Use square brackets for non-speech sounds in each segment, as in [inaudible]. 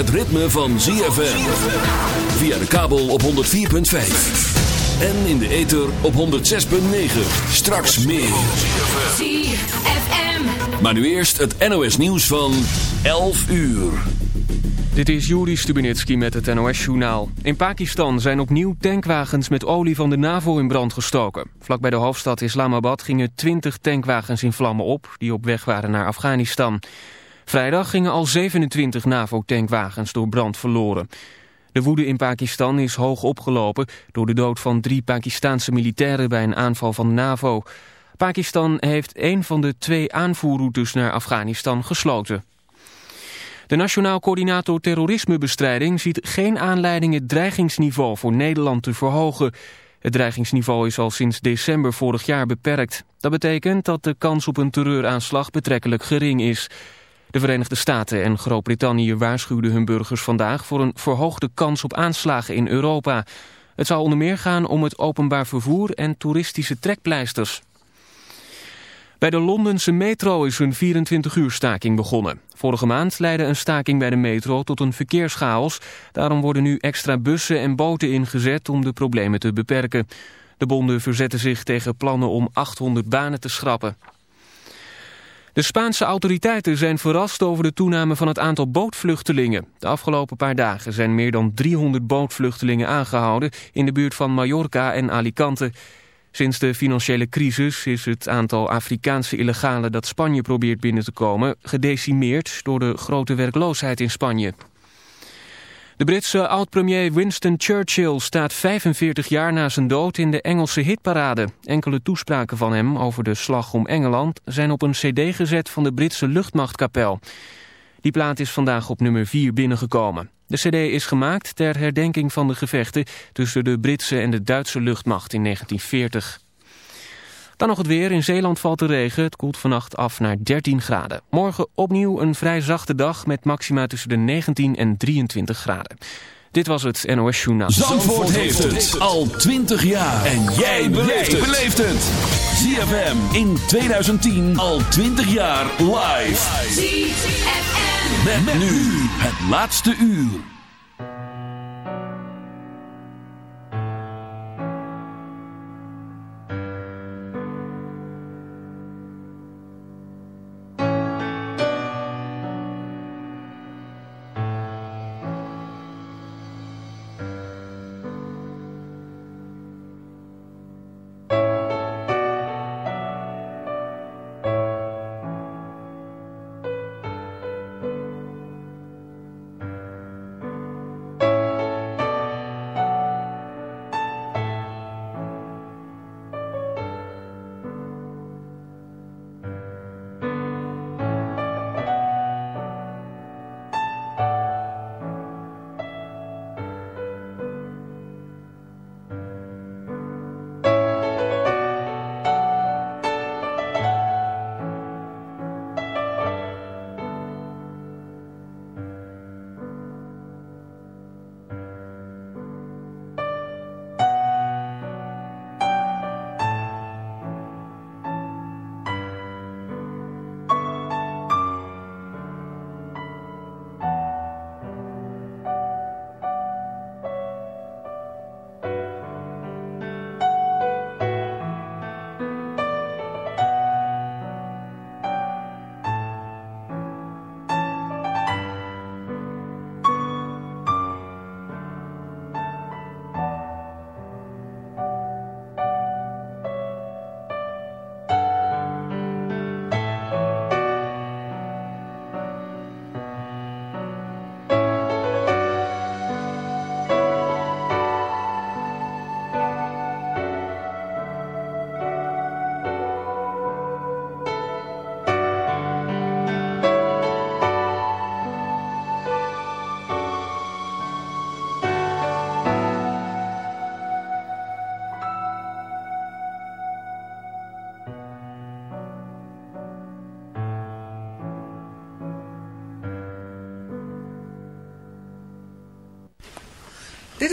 Het ritme van ZFM. Via de kabel op 104.5. En in de ether op 106.9. Straks meer. ZFM. Maar nu eerst het NOS nieuws van 11 uur. Dit is Juri Stubenitski met het NOS-journaal. In Pakistan zijn opnieuw tankwagens met olie van de NAVO in brand gestoken. Vlak bij de hoofdstad Islamabad gingen 20 tankwagens in vlammen op... die op weg waren naar Afghanistan. Vrijdag gingen al 27 NAVO-tankwagens door brand verloren. De woede in Pakistan is hoog opgelopen... door de dood van drie Pakistaanse militairen bij een aanval van de NAVO. Pakistan heeft een van de twee aanvoerroutes naar Afghanistan gesloten. De Nationaal Coördinator Terrorismebestrijding ziet geen aanleiding het dreigingsniveau voor Nederland te verhogen. Het dreigingsniveau is al sinds december vorig jaar beperkt. Dat betekent dat de kans op een terreuraanslag betrekkelijk gering is. De Verenigde Staten en Groot-Brittannië waarschuwden hun burgers vandaag voor een verhoogde kans op aanslagen in Europa. Het zou onder meer gaan om het openbaar vervoer en toeristische trekpleisters. Bij de Londense metro is een 24-uur staking begonnen. Vorige maand leidde een staking bij de metro tot een verkeerschaos. Daarom worden nu extra bussen en boten ingezet om de problemen te beperken. De bonden verzetten zich tegen plannen om 800 banen te schrappen. De Spaanse autoriteiten zijn verrast over de toename van het aantal bootvluchtelingen. De afgelopen paar dagen zijn meer dan 300 bootvluchtelingen aangehouden in de buurt van Mallorca en Alicante. Sinds de financiële crisis is het aantal Afrikaanse illegalen dat Spanje probeert binnen te komen gedecimeerd door de grote werkloosheid in Spanje. De Britse oud-premier Winston Churchill staat 45 jaar na zijn dood in de Engelse hitparade. Enkele toespraken van hem over de slag om Engeland zijn op een cd gezet van de Britse luchtmachtkapel. Die plaat is vandaag op nummer 4 binnengekomen. De cd is gemaakt ter herdenking van de gevechten tussen de Britse en de Duitse luchtmacht in 1940. Dan nog het weer. In Zeeland valt de regen. Het koelt vannacht af naar 13 graden. Morgen opnieuw een vrij zachte dag met maxima tussen de 19 en 23 graden. Dit was het NOS Journaal. Zandvoort heeft het al 20 jaar. En jij beleeft het. ZFM in 2010 al 20 jaar live. ZFM. Met, nu het laatste uur.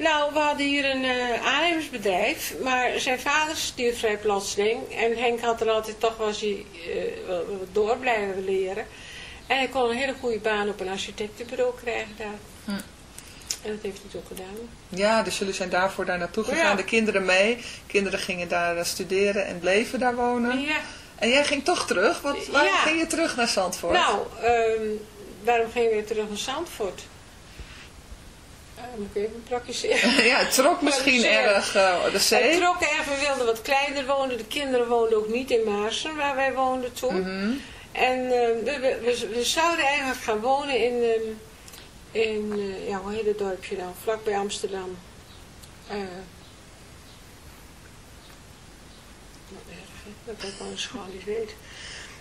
Nou, we hadden hier een eh, aannemersbedrijf, maar zijn vader stierf vrij plotseling. En Henk had er altijd toch was hij eh, wel- wel door blijven leren. En hij kon een hele goede baan op een architectenbureau krijgen daar. Hm. En dat heeft hij toen gedaan. Ja, dus jullie zijn daarvoor daar naartoe gegaan. Ja. De kinderen mee. Kinderen gingen daar eh, studeren en bleven daar wonen. Ja. En jij ging toch terug? Wat, waarom Ja. ging je terug naar Zandvoort? Nou, ehm, waarom gingen we weer terug naar Zandvoort? Moet ik even praktiseren. [laughs] ja, het trok misschien erg uh, de Het zee. trok erg, we wilden wat kleiner wonen. De kinderen woonden ook niet in Maarsen, waar wij woonden toen. Mhm. En eh, we, we, zouden eigenlijk gaan wonen in, ehm, in eh, ja, hoe heet het dorpje nou, vlakbij Amsterdam. Eh wat erg, hè, dat ik wel eens gewoon niet weet.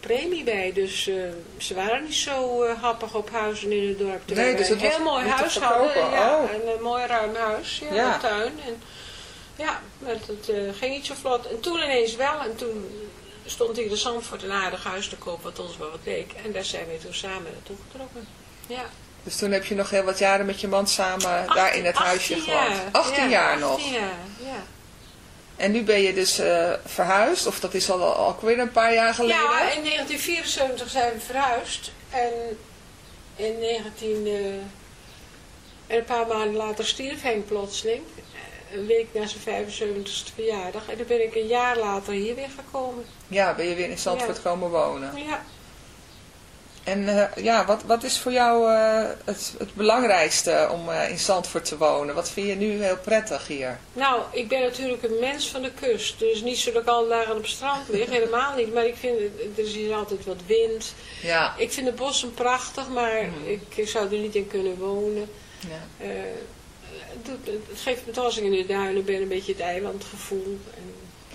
premie bij. Dus eh, ze waren niet zo eh, happig op huizen in het dorp. Terwijl Nee, dus het was een heel mooi huis hadden. Ja, Oh. een, eh, mooi ruim huis. Ja, Ja. een tuin. En, ja, maar het ging niet zo vlot. En toen ineens wel. En toen stond hier de Zandvoort een aardig huis te koop, wat ons wel wat leek. En daar zijn we toen samen naartoe getrokken. Ja. Dus toen heb je nog heel wat jaren met je man samen daar in het huisje 18 gewoond. jaar. 18 Ja, jaar nog. 18 jaar, ja. En nu ben je dus eh, verhuisd, of dat is al, al weer een paar jaar geleden. Ja, in 1974 zijn we verhuisd. En in 19... eh, en een paar maanden later stierf Henk plotseling. eh, Een week na zijn 75ste verjaardag. En dan ben ik een jaar later hier weer gekomen. Ja, ben je weer in Zandvoort Ja. komen wonen. Ja. En eh, ja, wat, wat is voor jou eh, het, het belangrijkste om eh, in Zandvoort te wonen? Wat vind je nu heel prettig hier? Nou, ik ben natuurlijk een mens van de kust. Dus niet zo dat ik al dagen op het strand lig. Helemaal niet. Maar ik vind, er is hier altijd wat wind. Ja. Ik vind de bossen prachtig, maar Mhm. ik zou er niet in kunnen wonen. ja. Het, het geeft me als ik in de duinen ben een beetje het eilandgevoel. En,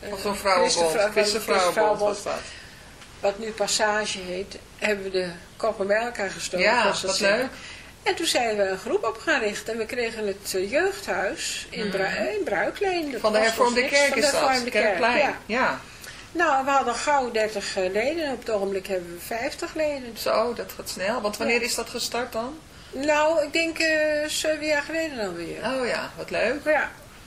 eh, Of zo'n vrouwenbond. Christenvrouwenbond was dat. Wat nu Passage heet, hebben we de koppen bij elkaar gestoken. Ja, ze wat leuk. En toen zijn we een groep op gaan richten. En we kregen het eh, jeugdhuis in, Bru eh, in Bruikleen. Dat Van de hervormde kerk Van is de dat. hervormde kerk, Kerkplein. ja. Ja. Nou, we hadden gauw 30 leden. En op het ogenblik hebben we 50 leden. Zo, dat gaat snel. Want wanneer Ja. is dat gestart dan? Nou, ik denk eh zeven jaar geleden dan weer. Oh ja, wat leuk. Ja,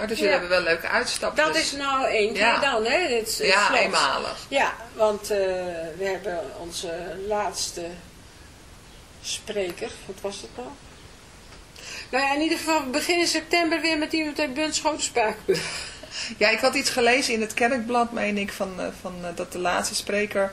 Oh, dus jullie hebben wel leuke uitstapjes. Dat is nou één keer dan, hè? Dit, is- Ja, slot. eenmalig. Ja, want eh, we hebben onze laatste spreker, wat was het nou? Nou ja, in ieder geval, we beginnen september weer met iemand uit. Ja, ik had iets gelezen in het kerkblad, meen ik, van, eh, van eh, dat de laatste spreker,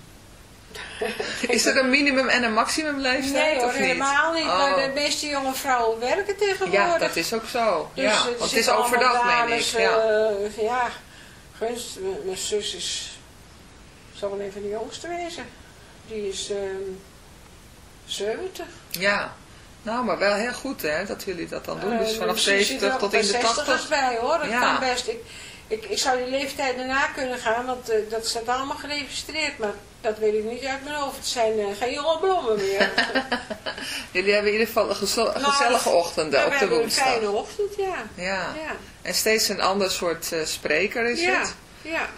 [laughs] Is er een minimum en een maximum leeftijd? nee hoor, of niet? helemaal niet. Oh. Maar de meeste jonge vrouwen werken tegenwoordig. Ja, dat is ook zo. Dus, ja, want het is overdag, meen ik. Ja. eh, ja, gunst, mijn- zus is, zal wel even de jongste wezen. Die is ehm 70. ja, nou, maar wel heel goed hè, dat jullie dat dan doen. Dus Eh, vanaf zit er 70 ook tot in de 60 80. bij hoor, dat Ja. kan best. Ik, ik, ik zou die leeftijd daarna kunnen gaan, want eh, dat staat allemaal geregistreerd. Maar dat weet ik niet uit mijn hoofd. Het zijn eh, geen jonge bloemen meer. [laughs] Jullie hebben in ieder geval een gezel- Nou, gezellige ochtenden Ja, op we de hebben een woensdag. fijne ochtend, ja. Ja. Ja, En steeds een ander soort eh, spreker is ja, het. ja. Ik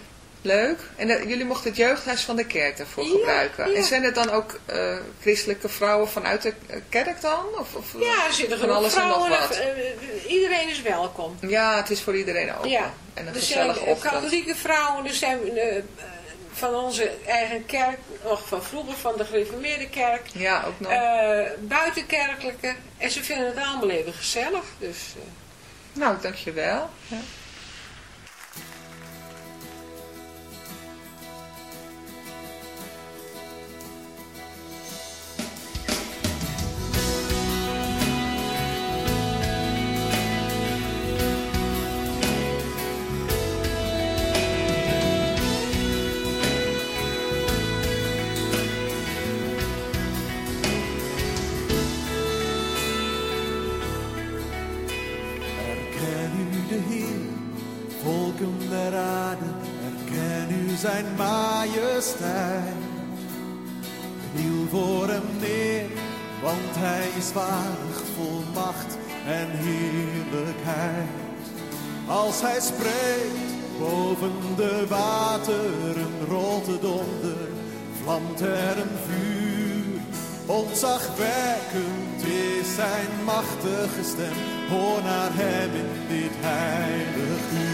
Leuk. En eh, jullie mochten het jeugdhuis van de kerk daarvoor gebruiken. En zijn er dan ook eh, christelijke vrouwen vanuit de eh, kerk dan? Of, of ja, er zitten van alles en nog wat? Iedereen is welkom. Ja, het is voor iedereen open. Ja. En een zijn, katholieke vrouwen, dus zijn van onze eigen kerk, nog van vroeger van de gereformeerde kerk. Ja, ook nog. buitenkerkelijke. En ze vinden het allemaal even gezellig. Dus, Nou, dankjewel. Ja. machtige stem, hoor naar hem in dit heilig uur.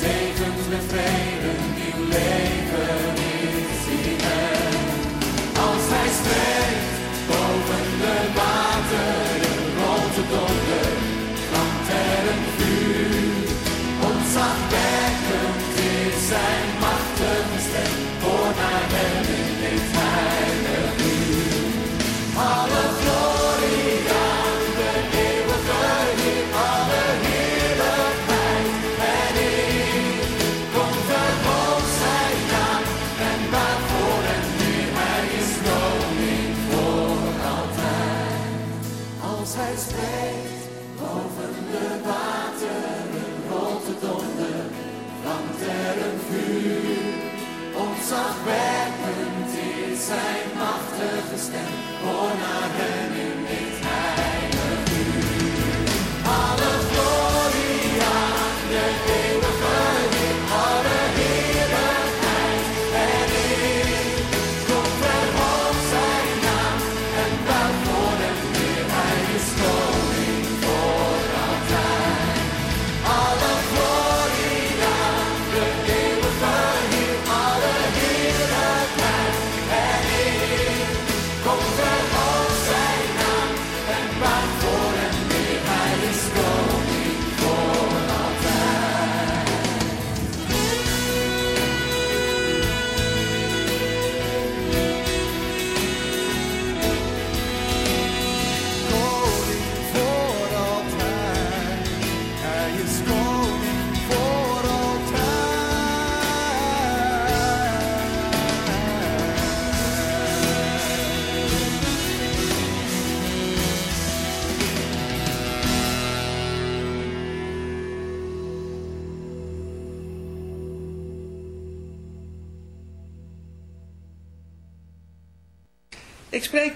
zegent met vrede uw leven. Alsnog werkend is zijn machtige stem. Hoor naar hem.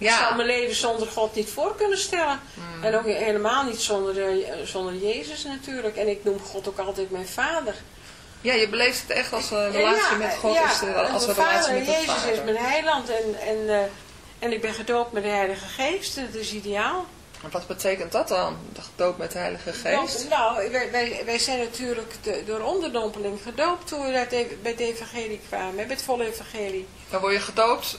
Ja. Ik zou mijn leven zonder God niet voor kunnen stellen. Mm. En ook helemaal niet zonder, uh, zonder Jezus natuurlijk. En ik noem God ook altijd mijn vader. Ja, je beleeft het echt als een relatie ja, met God. Ja, is er, als een relatie met Jezus vader. is mijn heiland. En, en, uh, en ik ben gedoopt met de Heilige Geest. Dat is ideaal. En wat betekent dat dan? Gedoopt met de Heilige Geest? Nou, wij, wij, wij zijn natuurlijk de, door onderdompeling gedoopt toen we bij het evangelie kwamen. Bij het volle evangelie. Dan word je gedoopt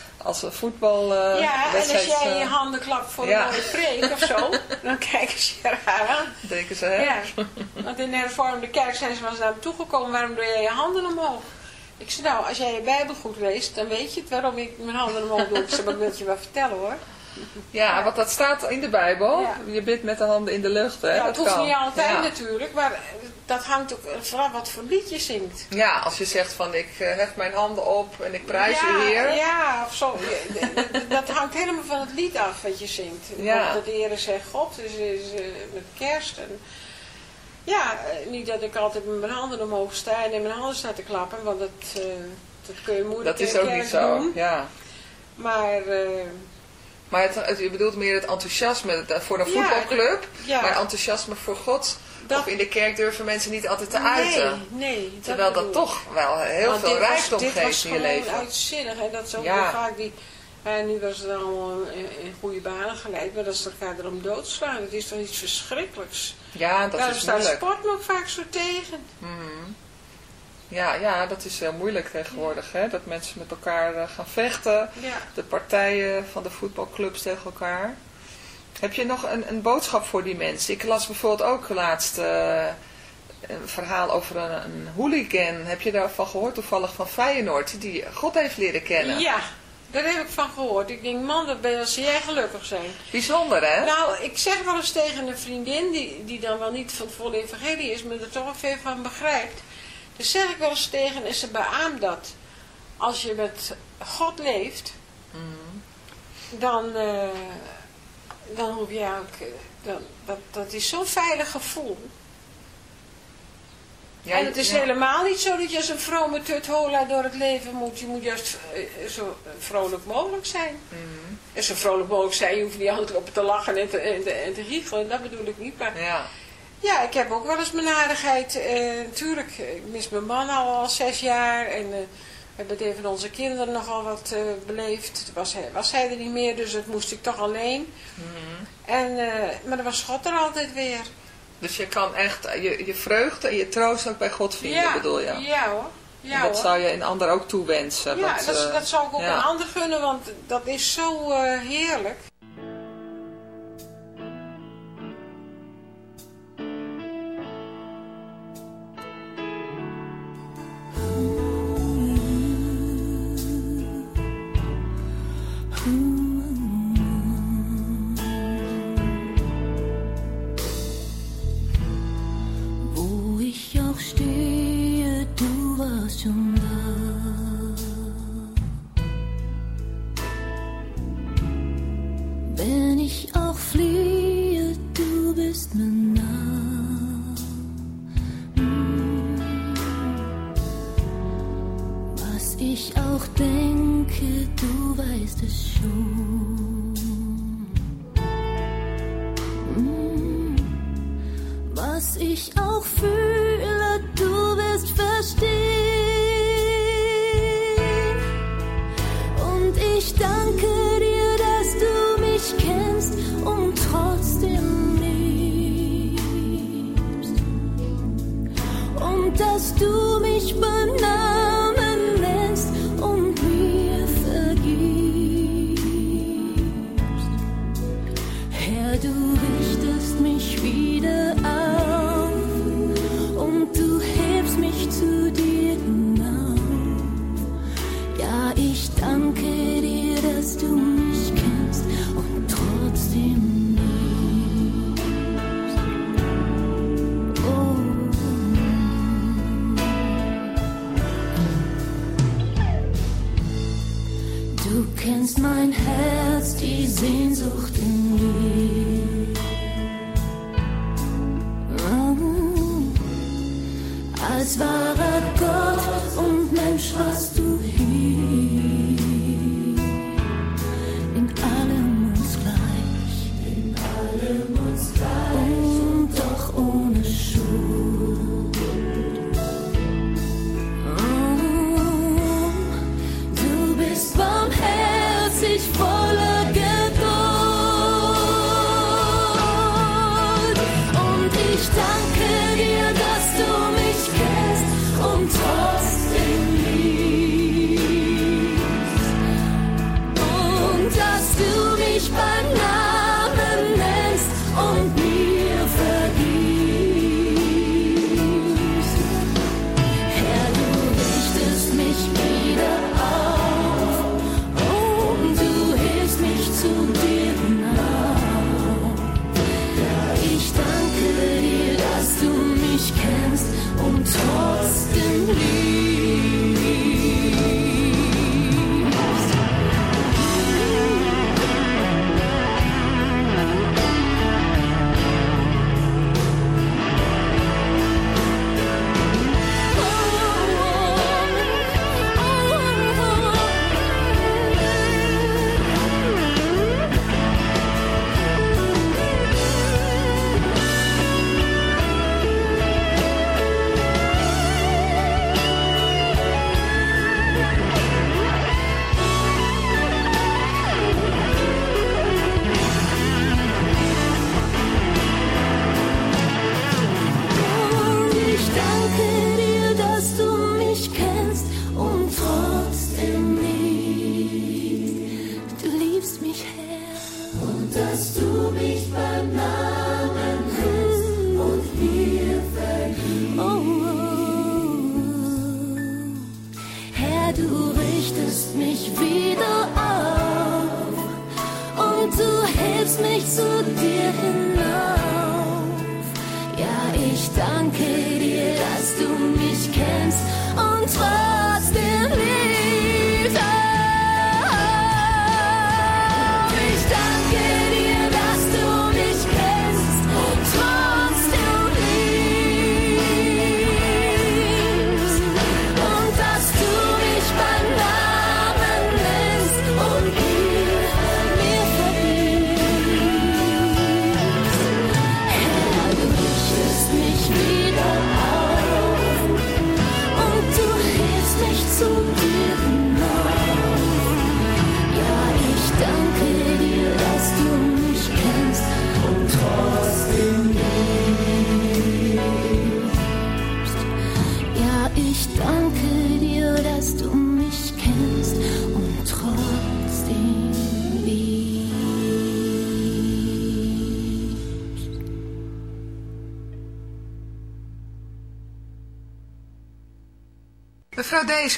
als een voetbal eh, ja, en als jij je eh, handen klapt voor ja. een mooie preek of zo, [laughs] dan kijken ze je raar aan. denken ze, hè? Ja, want in de hervormde kerk zijn ze wel eens naar me toegekomen, waarom doe jij je handen omhoog? Ik zei, nou, als jij je Bijbel goed leest, dan weet je het waarom ik mijn handen omhoog doe. Ik zei, maar ik wil het je wel vertellen hoor. Ja, want dat staat in de Bijbel. Ja. Je bidt met de handen in de lucht, hè? ja, dat het hoeft kan. niet altijd natuurlijk, maar dat hangt ook vooral wat voor lied je zingt. Ja, als je zegt van ik eh, hef mijn handen op en ik prijs ja, je Heer. Ja, of zo. Dat hangt helemaal van het lied af wat je zingt. Ja. Dat de Heer zegt God, dus is eh, met kerst. En, ja, eh, niet dat ik altijd met mijn handen omhoog sta en in mijn handen sta te klappen, want dat, dat kun je moeilijk Dat is ook niet zo. doen. Ja. Maar eh, Maar het, het- je bedoelt meer het enthousiasme voor een Ja, voetbalclub. ja. Maar enthousiasme voor God. Dat- Of in de kerk durven mensen niet altijd te nee, uiten. nee. Terwijl dat toch wel heel Want veel dit was- rijkdom dit was geeft in je gewoon leven. uitzinnig. En dat is ook Ja. vaak die... En nu was het allemaal in, goede banen geleid, maar dat ze elkaar erom doodslaan. Dat is toch iets verschrikkelijks. Ja, dat Daar is staat moeilijk. sport me ook vaak zo tegen. Mhm. Ja, ja, dat is heel moeilijk tegenwoordig. Hè? Dat mensen met elkaar eh, gaan vechten. Ja. De partijen van de voetbalclubs tegen elkaar. Heb je nog een, een boodschap voor die mensen? Ik las bijvoorbeeld ook laatst eh, een verhaal over een, een hooligan. Heb je daarvan gehoord? Toevallig van Feyenoord. Die God heeft leren kennen. Ja, daar heb ik van gehoord. Ik denk, man, dat ben je als jij gelukkig zijn. Bijzonder hè? Nou, ik zeg wel eens tegen een vriendin, die, die dan wel niet van het volle evangelie is, maar er toch wel veel van begrijpt. Dan zeg ik wel eens tegen en ze beaamt dat. Als je met God leeft, Mhm. dan, eh, dan hoef je ook, eh, dan, dat, dat is zo'n veilig gevoel. Ja, en het is ja. helemaal niet zo dat je als een vrome tuthola door het leven moet. Je moet juist eh, zo vrolijk mogelijk zijn. Mhm. En zo vrolijk mogelijk zijn, je hoeft niet altijd op te lachen en te, en te, en te giechelen. Dat bedoel ik niet. Maar Ja. ja, ik heb ook wel eens mijn aardigheid. eh natuurlijk, ik mis mijn man al, al zes jaar. En eh, we hebben het even onze kinderen nogal wat eh, beleefd. Was hij, was hij er niet meer, dus dat moest ik toch alleen. Mhm. En, eh, maar dan was God er altijd weer. Dus je kan echt eh, je, je vreugde en je troost ook bij God vinden, bedoel je? Ja hoor. Ja, En dat hoor. zou je een ander ook toewensen. ja, dat, dat zou ik ook ja. een ander gunnen, want dat is zo heerlijk.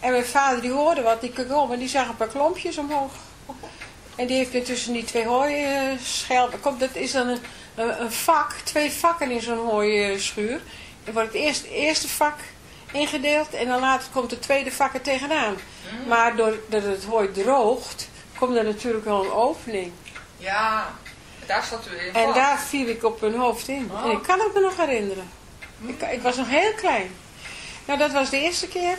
En mijn vader die hoorde wat, die om en die zag een paar klompjes omhoog. En die heeft me tussen die twee hooischelpen. Komt, dat is dan een, een, vak, twee vakken in zo'n hooischuur. Er wordt het eerste, eerste vak ingedeeld en dan later komt het tweede vak er tegenaan. Maar doordat het hooi droogt, komt er natuurlijk wel een opening. Ja, daar zat u in En daar viel ik op mijn hoofd in. Oh. En ik kan het me nog herinneren. Ik, ik was nog heel klein. Nou, dat was de eerste keer.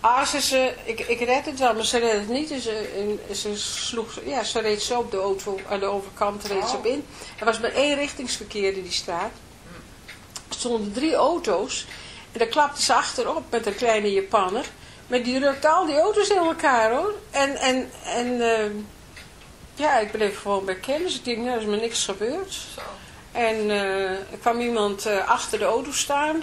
Ah, ze, ze, ik, ik red het wel, maar ze redde het niet. Ze, en ze, sloeg, ja, ze reed zo op de auto, aan de overkant reed ze op in. Er was maar één richtingsverkeer in die straat. Er stonden drie auto's. En daar klapte ze achterop met een kleine Japanner. Maar die rukte al die auto's in elkaar hoor. En, en, en eh, ja, ik bleef gewoon bij kennis. Ik denk, nou, er is me niks gebeurd. Zo. En eh, er kwam iemand eh, achter de auto staan.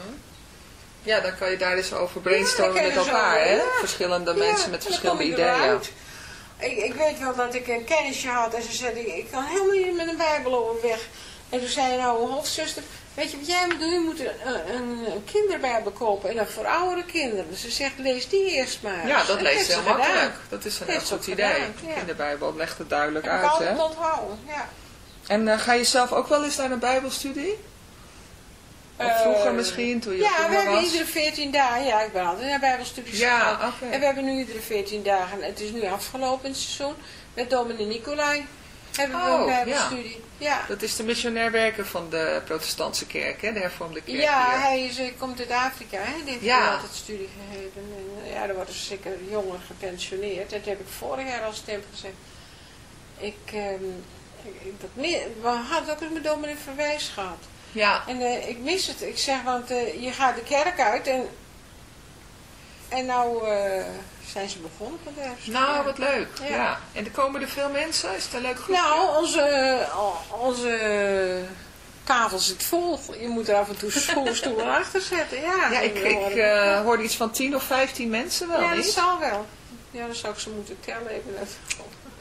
Ja, dan kan je daar eens over brainstormen kan je met elkaar, hè? ja. Verschillende mensen met verschillende ideeën. Ik, ik weet wel dat ik een kennisje had en ze zei, ik, ik kan helemaal niet met een bijbel overweg. En toen zei nou een hofzuster, weet je wat jij moet doen? Je moet een, een, een kinderbijbel kopen en dan voor oudere kinderen. Dus ze zegt, lees die eerst maar. Ja, dat leest heel gedaan. makkelijk. Dat is een heel goed idee. gedaan, De ja. kinderbijbel legt het duidelijk Heb ik uit, altijd hè? onthouden, ja. En eh, ga je zelf ook wel eens naar een bijbelstudie? Of vroeger Eh, misschien, toen je Ja, we jonger hebben was? iedere 14 dagen, ja, ik ben altijd naar bijbelstudies Ja, gegaan. oké. En we hebben nu iedere 14 dagen, het is nu afgelopen het seizoen, met dominee Nicolai hebben we Oh, een bijbelstudie. Ja, Dat is de missionair werker van de protestantse kerk, hè? De hervormde kerk ja, hier. hij is, hij komt uit Afrika, hè? die heeft Ja. ja. altijd studie gegeven. En, eh, ja, er worden zeker jongeren gepensioneerd. Dat heb ik vorig jaar al stem gezegd. Ik, ehm, ik, dat, we hadden ook eens met dominee Verwijs gehad. Ja, En eh, ik mis het. Ik zeg, want eh, je gaat de kerk uit en, en nou eh, zijn ze begonnen met de herfst. nou wat leuk. Ja. Ja. En er komen er veel mensen? Is het een leuk groepje? Nou, onze, onze kavel zit vol. Je moet er af en toe stoelen, [laughs] achter zetten. Ja, ja, ik, ik hoorde iets van 10 of 15 mensen wel, ja, dat niet? zal wel. Ja, dan zou ik ze moeten tellen even.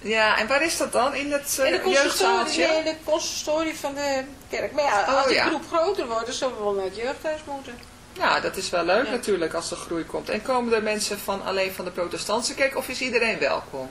Ja, en waar is dat dan? In het uh, In de consistorie, jeugdzaaltje? nee, de consistorie van de kerk. Maar ja, Oh, als die ja. groep groter wordt, dan zullen we wel naar het jeugdhuis moeten. Nou, dat is wel leuk Ja. natuurlijk als er groei komt. En komen er mensen van alleen van de protestantse kerk of is iedereen welkom?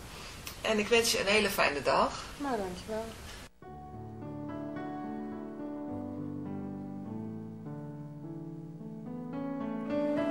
En ik wens je een hele fijne dag. maar dankjewel. Toen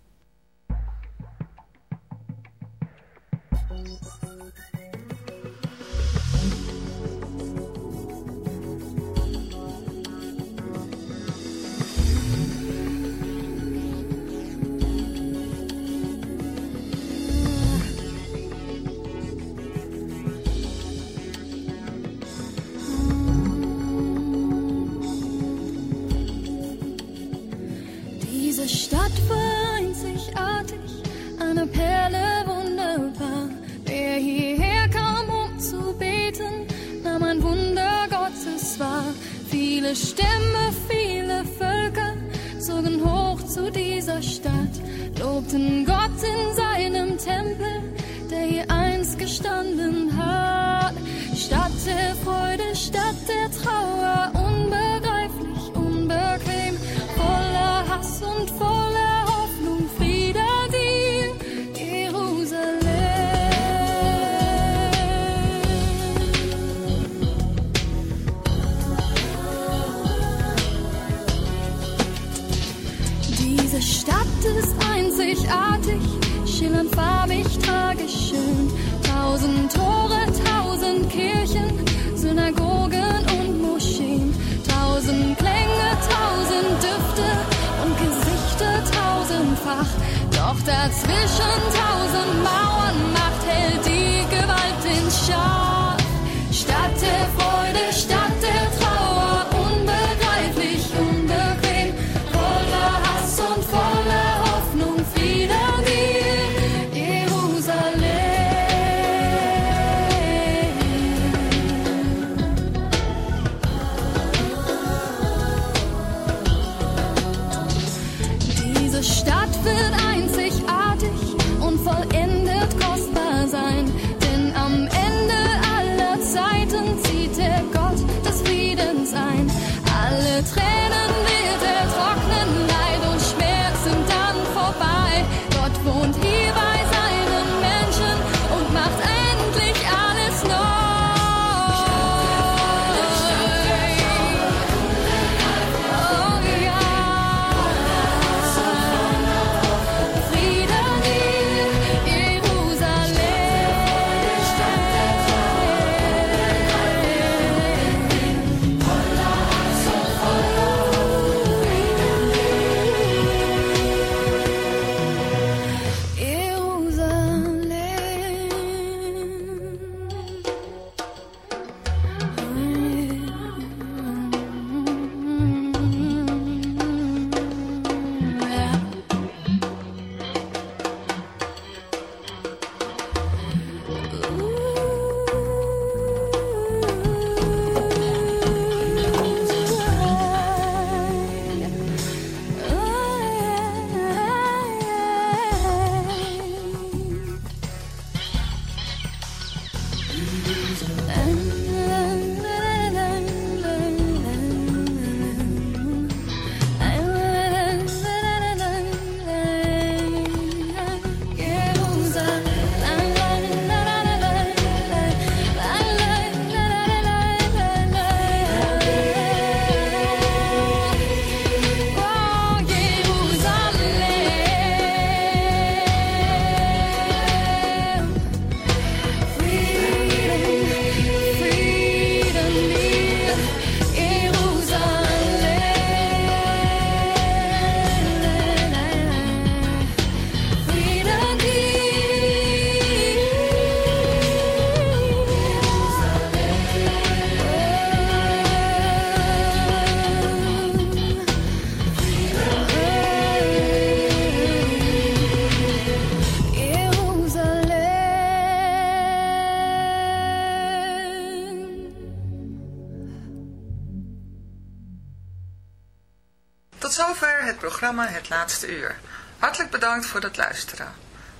Het Laatste Uur. Hartelijk bedankt voor het luisteren.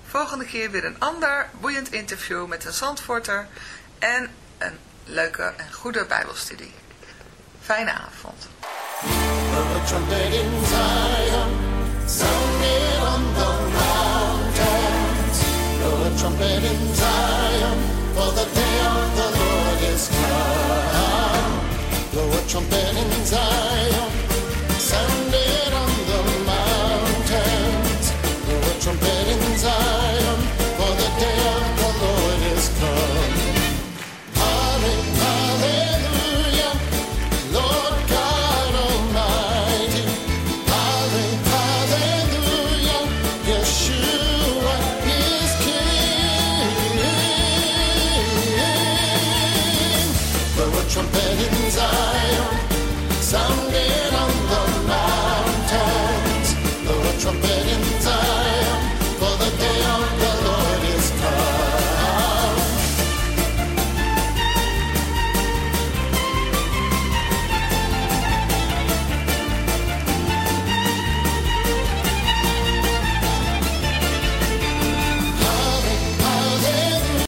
Volgende keer weer een ander boeiend interview met een zandvorter en een leuke en goede bijbelstudie. Fijne avond. The